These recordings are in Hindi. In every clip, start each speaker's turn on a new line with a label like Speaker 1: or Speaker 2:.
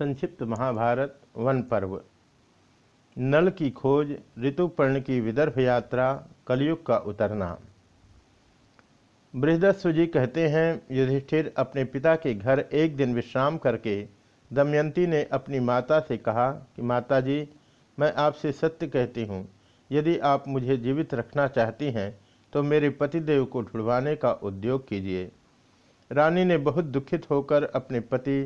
Speaker 1: संक्षिप्त महाभारत वन पर्व। नल की खोज, ऋतुपर्ण की विदर्भ यात्रा, कलयुग का उतरना। बृहदस्व जी कहते हैं, युधिष्ठिर अपने पिता के घर एक दिन विश्राम करके दमयंती ने अपनी माता से कहा कि माता जी मैं आपसे सत्य कहती हूँ। यदि आप मुझे जीवित रखना चाहती हैं तो मेरे पतिदेव को ढुड़वाने का उद्योग कीजिए। रानी ने बहुत दुखित होकर अपने पति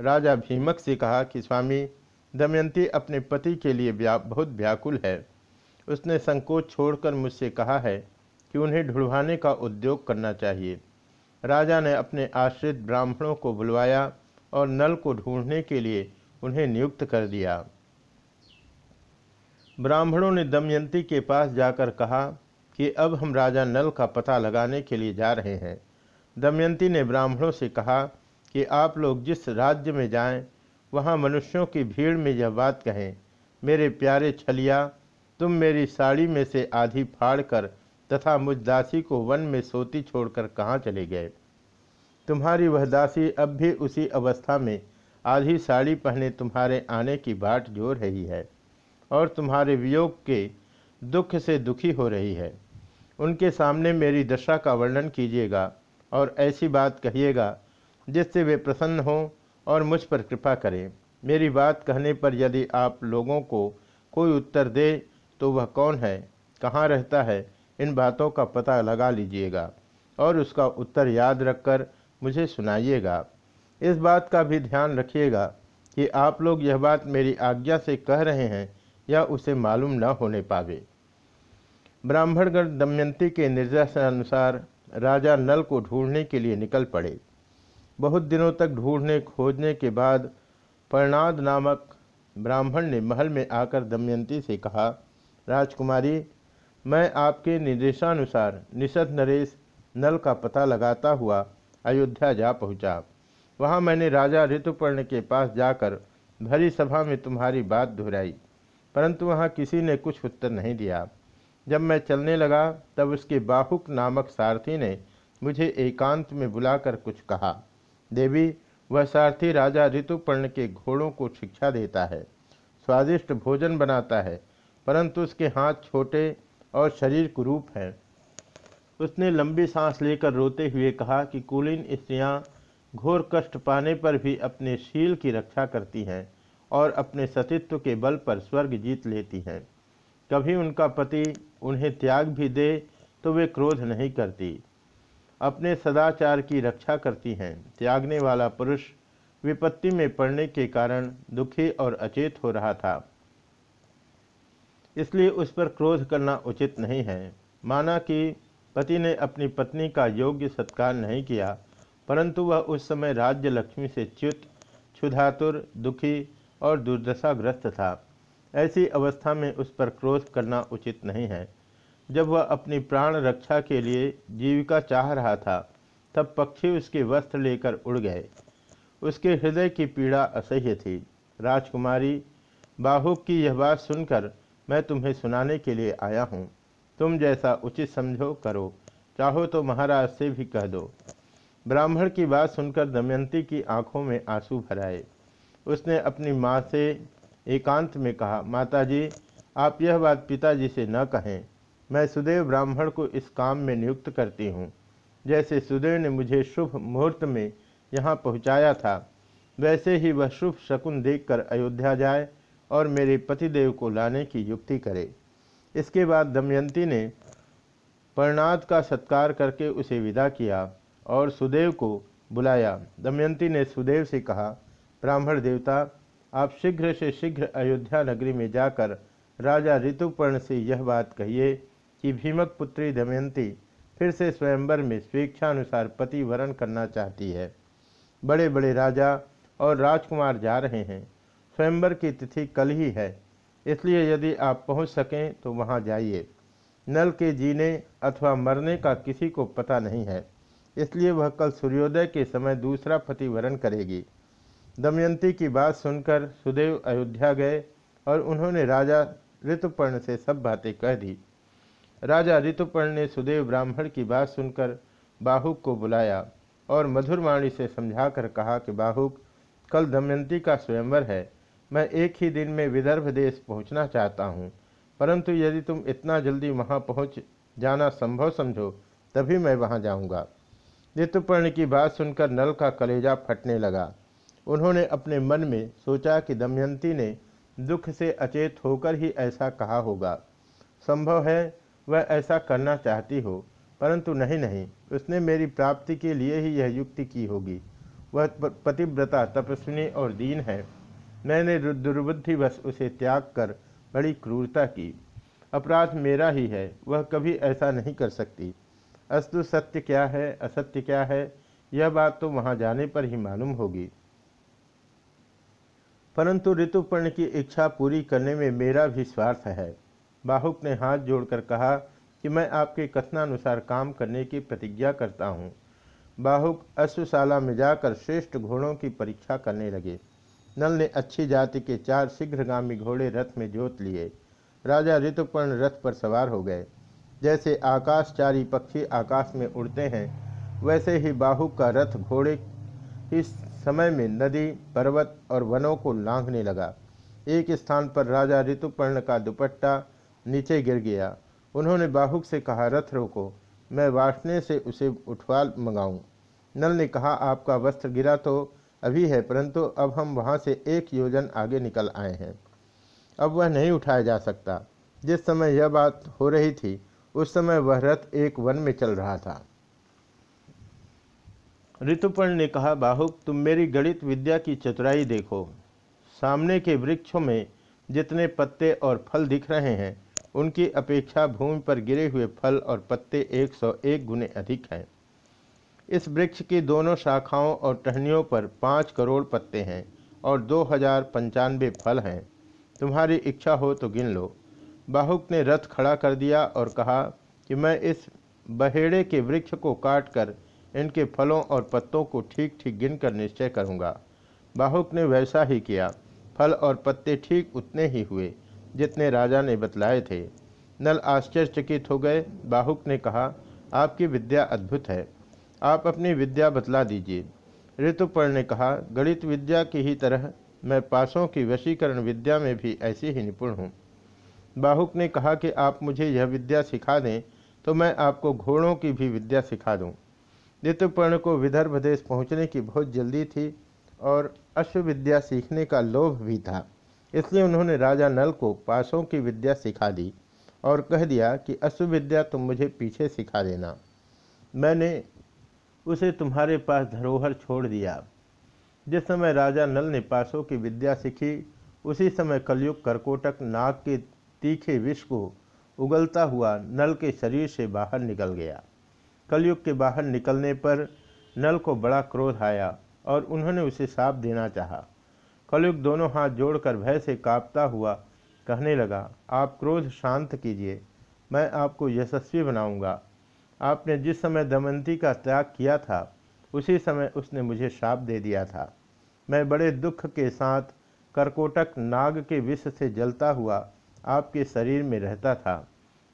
Speaker 1: राजा भीमक से कहा कि स्वामी दमयंती अपने पति के लिए व्या, बहुत व्याकुल है। उसने संकोच छोड़कर मुझसे कहा है कि उन्हें ढुड़वाने का उद्योग करना चाहिए। राजा ने अपने आश्रित ब्राह्मणों को बुलवाया और नल को ढूँढने के लिए उन्हें नियुक्त कर दिया। ब्राह्मणों ने दमयंती के पास जाकर कहा कि अब हम राजा नल का पता लगाने के लिए जा रहे हैं। दमयंती ने ब्राह्मणों से कहा कि आप लोग जिस राज्य में जाएँ, वहाँ मनुष्यों की भीड़ में यह बात कहें मेरे प्यारे छलिया तुम मेरी साड़ी में से आधी फाड़ कर तथा मुझ दासी को वन में सोती छोड़कर कहाँ चले गए? तुम्हारी वह दासी अब भी उसी अवस्था में आधी साड़ी पहने तुम्हारे आने की बाट ज़ोर रही है और तुम्हारे वियोग के दुख से दुखी हो रही है। उनके सामने मेरी दशा का वर्णन कीजिएगा और ऐसी बात कहिएगा जिससे वे प्रसन्न हों और मुझ पर कृपा करें। मेरी बात कहने पर यदि आप लोगों को कोई उत्तर दे तो वह कौन है? कहाँ रहता है? इन बातों का पता लगा लीजिएगा और उसका उत्तर याद रखकर मुझे सुनाइएगा। इस बात का भी ध्यान रखिएगा कि आप लोग यह बात मेरी आज्ञा से कह रहे हैं या उसे मालूम न होने पावे। ब्राह्मणगढ़ दमयंती के निर्देशानुसार राजा नल को ढूँढने के लिए निकल पड़े। बहुत दिनों तक ढूँढने, खोजने के बाद पर्णाद नामक ब्राह्मण ने महल में आकर दमयंती से कहा, राजकुमारी, मैं आपके निर्देशानुसार निषद नरेश नल का पता लगाता हुआ अयोध्या जा पहुँचा। वहाँ मैंने राजा ऋतुपर्ण के पास जाकर भरी सभा में तुम्हारी बात दोहराई, परंतु वहाँ किसी ने कुछ उत्तर नहीं दिया जब मैं चलने लगा, तब उसके बाहुक नामक सारथी ने मुझे एकांत में बुलाकर कुछ कहा देवी वह सारथी राजा ऋतुपर्ण के घोड़ों को शिक्षा देता है, स्वादिष्ट भोजन बनाता है, परंतु उसके हाथ छोटे और शरीर कुरूप हैं। उसने लंबी सांस लेकर रोते हुए कहा कि कुलीन स्त्रियाँ घोर कष्ट पाने पर भी अपने शील की रक्षा करती हैं और अपने सतीत्व के बल पर स्वर्ग जीत लेती हैं। कभी उनका पति उन्हें त्याग भी दे तो वे क्रोध नहीं करती। अपने सदाचार की रक्षा करती हैं। त्यागने वाला पुरुष विपत्ति में पड़ने के कारण दुखी और अचेत हो रहा था। इसलिए उस पर क्रोध करना उचित नहीं है। माना कि पति ने अपनी पत्नी का योग्य सत्कार नहीं किया, परंतु वह उस समय राज्य लक्ष्मी से च्युत, क्षुधातुर, दुखी और दुर्दशाग्रस्त था। ऐसी अवस्था में उस पर क्रोध करना उचित नहीं है। जब वह अपनी प्राण रक्षा के लिए जीविका चाह रहा था, तब पक्षी उसके वस्त्र लेकर उड़ गए। उसके हृदय की पीड़ा असह्य थी। राजकुमारी बाहुक की यह बात सुनकर मैं तुम्हें सुनाने के लिए आया हूँ। तुम जैसा उचित समझो करो। चाहो तो महाराज से भी कह दो। ब्राह्मण की बात सुनकर दमयंती की आँखों में आँसू भराए उसने अपनी माँ से एकांत में कहा, माताजी, आप यह बात पिताजी से न कहें। मैं सुदेव ब्राह्मण को इस काम में नियुक्त करती हूँ। जैसे सुदेव ने मुझे शुभ मुहूर्त में यहाँ पहुँचाया था, वैसे ही वह शुभ शकुन देखकर अयोध्या जाए और मेरे पतिदेव को लाने की युक्ति करे। इसके बाद दमयंती ने परनाद का सत्कार करके उसे विदा किया और सुदेव को बुलाया। दमयंती ने सुदेव से कहा, ब्राह्मण देवता, आप शीघ्र से शीघ्र अयोध्या नगरी में जाकर राजा ऋतुपर्ण से यह बात कहिए कि भीमक पुत्री दमयंती फिर से स्वयंवर में स्वेच्छानुसार पति वरण करना चाहती है। बड़े बड़े राजा और राजकुमार जा रहे हैं। स्वयंवर की तिथि कल ही है। इसलिए यदि आप पहुँच सकें तो वहाँ जाइए। नल के जीने अथवा मरने का किसी को पता नहीं है। इसलिए वह कल सूर्योदय के समय दूसरा पति वरण करेगी। दमयंती की बात सुनकर सुदेव अयोध्या गए और उन्होंने राजा ऋतुपर्ण से सब बातें कह दी। राजा ऋतुपर्ण ने सुदेव ब्राह्मण की बात सुनकर बाहुक को बुलाया और मधुरवाणी से समझाकर कहा कि बाहुक कल दमयंती का स्वयंवर है। मैं एक ही दिन में विदर्भ देश पहुँचना चाहता हूँ, परंतु यदि तुम इतना जल्दी वहाँ पहुँच जाना संभव समझो तभी मैं वहाँ जाऊँगा। ऋतुपर्ण की बात सुनकर नल का कलेजा फटने लगा। उन्होंने अपने मन में सोचा कि दमयंती ने दुख से अचेत होकर ही ऐसा कहा होगा। संभव है वह ऐसा करना चाहती हो, परंतु नहीं नहीं। उसने मेरी प्राप्ति के लिए ही यह युक्ति की होगी। वह पतिव्रता, तपस्विनी और दीन है। मैंने दुर्बुद्धिवश उसे त्याग कर बड़ी क्रूरता की। अपराध मेरा ही है, वह कभी ऐसा नहीं कर सकती। अस्तु सत्य क्या है, असत्य क्या है, यह बात तो वहाँ जाने पर ही मालूम होगी। परंतु ऋतुपर्ण की इच्छा पूरी करने में मेरा भी स्वार्थ है। बाहुक ने हाथ जोड़कर कहा कि मैं आपके कथनानुसार काम करने की प्रतिज्ञा करता हूँ। बाहुक अश्वशाला में जाकर श्रेष्ठ घोड़ों की परीक्षा करने लगे। नल ने अच्छी जाति के चार शीघ्रगामी घोड़े रथ में जोत लिए। राजा ऋतुपर्ण रथ पर सवार हो गए। जैसे आकाशचारी पक्षी आकाश में उड़ते हैं, वैसे ही बाहुक का रथ घोड़े इस समय में नदी, पर्वत और वनों को लांघने लगा। एक स्थान पर राजा ऋतुपर्ण का दुपट्टा नीचे गिर गया। उन्होंने बाहुक से कहा, रथ रोको, मैं वासने से उसे उठवा मंगाऊं। नल ने कहा, आपका वस्त्र गिरा तो अभी है, परंतु अब हम वहाँ से एक योजन आगे निकल आए हैं। अब वह नहीं उठाया जा सकता। जिस समय यह बात हो रही थी, उस समय वह रथ एक वन में चल रहा था। ऋतुपर्ण ने कहा, बाहुक, तुम मेरी गणित विद्या की चतुराई देखो। सामने के वृक्षों में जितने पत्ते और फल दिख रहे हैं उनकी अपेक्षा भूमि पर गिरे हुए फल और पत्ते 101 गुने अधिक हैं। इस वृक्ष की दोनों शाखाओं और टहनियों पर पाँच करोड़ पत्ते हैं और दो हज़ार पंचानवे फल हैं। तुम्हारी इच्छा हो तो गिन लो। बाहुक ने रथ खड़ा कर दिया और कहा कि मैं इस बहेड़े के वृक्ष को काट कर इनके फलों और पत्तों को ठीक ठीक गिन कर निश्चय करूँगा। बाहुक ने वैसा ही किया। फल और पत्ते ठीक उतने ही हुए। जितने राजा ने बतलाए थे। नल आश्चर्यचकित हो गए। बाहुक ने कहा, आपकी विद्या अद्भुत है। आप अपनी विद्या बतला दीजिए। ऋतुपर्ण ने कहा, गणित विद्या की ही तरह, मैं पासों की वशीकरण विद्या में भी ऐसी ही निपुण हूँ। बाहुक ने कहा कि आप मुझे यह विद्या सिखा दें तो मैं आपको घोड़ों की भी विद्या सिखा दूँ। ऋतुपर्ण को विदर्भ देश पहुँचने की बहुत जल्दी थी और अश्व विद्या सीखने का लोभ भी था। इसलिए उन्होंने राजा नल को पासों की विद्या सिखा दी और कह दिया कि अश्व विद्या तुम मुझे पीछे सिखा देना। मैंने उसे तुम्हारे पास धरोहर छोड़ दिया। जिस समय राजा नल ने पासों की विद्या सीखी, उसी समय कलयुग करकोटक नाग के तीखे विष को उगलता हुआ नल के शरीर से बाहर निकल गया। कलयुग के बाहर निकलने पर नल को बड़ा क्रोध आया और उन्होंने उसे साप देना चाहा। कलयुग दोनों हाथ जोड़कर भय से कांपता हुआ कहने लगा, आप क्रोध शांत कीजिए, मैं आपको यशस्वी बनाऊँगा। आपने जिस समय दमंती का त्याग किया था, उसी समय उसने मुझे श्राप दे दिया था। मैं बड़े दुख के साथ करकोटक नाग के विष से जलता हुआ आपके शरीर में रहता था।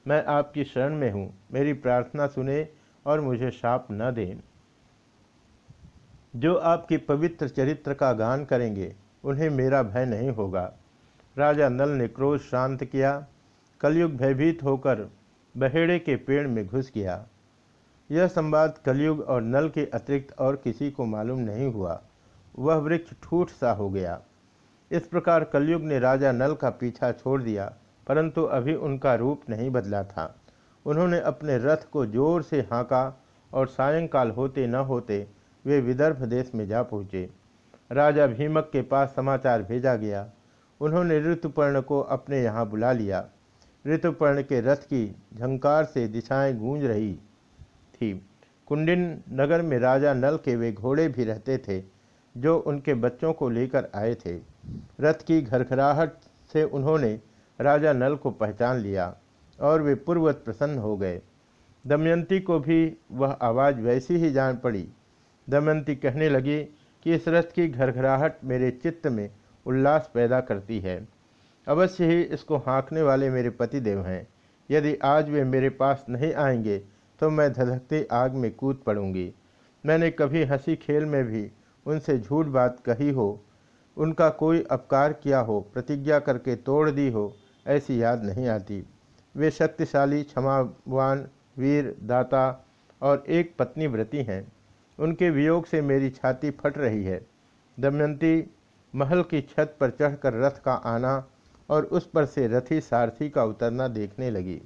Speaker 1: मैं आपकी शरण में हूँ, मेरी प्रार्थना सुने और मुझे श्राप न दें। जो आपकी पवित्र चरित्र का गान करेंगे उन्हें मेरा भय नहीं होगा। राजा नल ने क्रोध शांत किया, कलयुग भयभीत होकर बहेड़े के पेड़ में घुस गया। यह संवाद कलयुग और नल के अतिरिक्त और किसी को मालूम नहीं हुआ। वह वृक्ष ठूठ सा हो गया। इस प्रकार कलयुग ने राजा नल का पीछा छोड़ दिया, परंतु अभी उनका रूप नहीं बदला था। उन्होंने अपने रथ को ज़ोर से हाँका और सायंकाल होते न होते वे विदर्भ देश में जा पहुँचे। राजा भीमक के पास समाचार भेजा गया। उन्होंने ऋतुपर्ण को अपने यहाँ बुला लिया। ऋतुपर्ण के रथ की झंकार से दिशाएँ गूंज रही थी। कुंडिन नगर में राजा नल के वे घोड़े भी रहते थे, जो उनके बच्चों को लेकर आए थे। रथ की घरघराहट से उन्होंने राजा नल को पहचान लिया और वे पूर्वत प्रसन्न हो गए। दमयंती को भी वह आवाज़ वैसी ही जान पड़ी। दमयंती कहने लगी कि इस रथ की घरघराहट मेरे चित्त में उल्लास पैदा करती है। अवश्य ही इसको हाँकने वाले मेरे पतिदेव हैं। यदि आज वे मेरे पास नहीं आएँगे तो मैं धधकती आग में कूद पड़ूँगी। मैंने कभी हँसी खेल में भी उनसे झूठ बात कही हो, उनका कोई अपकार किया हो, प्रतिज्ञा करके तोड़ दी हो, ऐसी याद नहीं आती। वे शक्तिशाली, क्षमावान, वीर, दाता और एक पत्नी व्रती हैं। उनके वियोग से मेरी छाती फट रही है। दमयंती महल की छत पर चढ़कर रथ का आना और उस पर से रथी सारथी का उतरना देखने लगी।